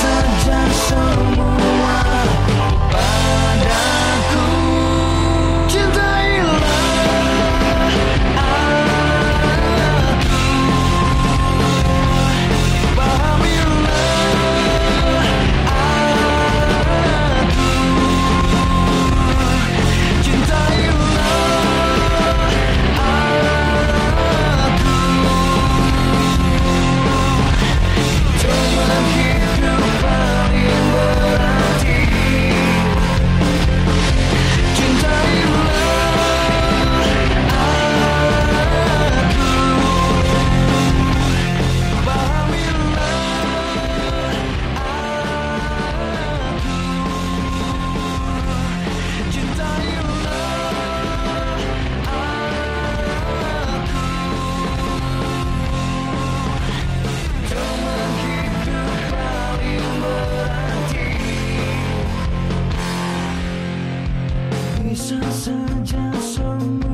sunshine so. Quizás saja sembuh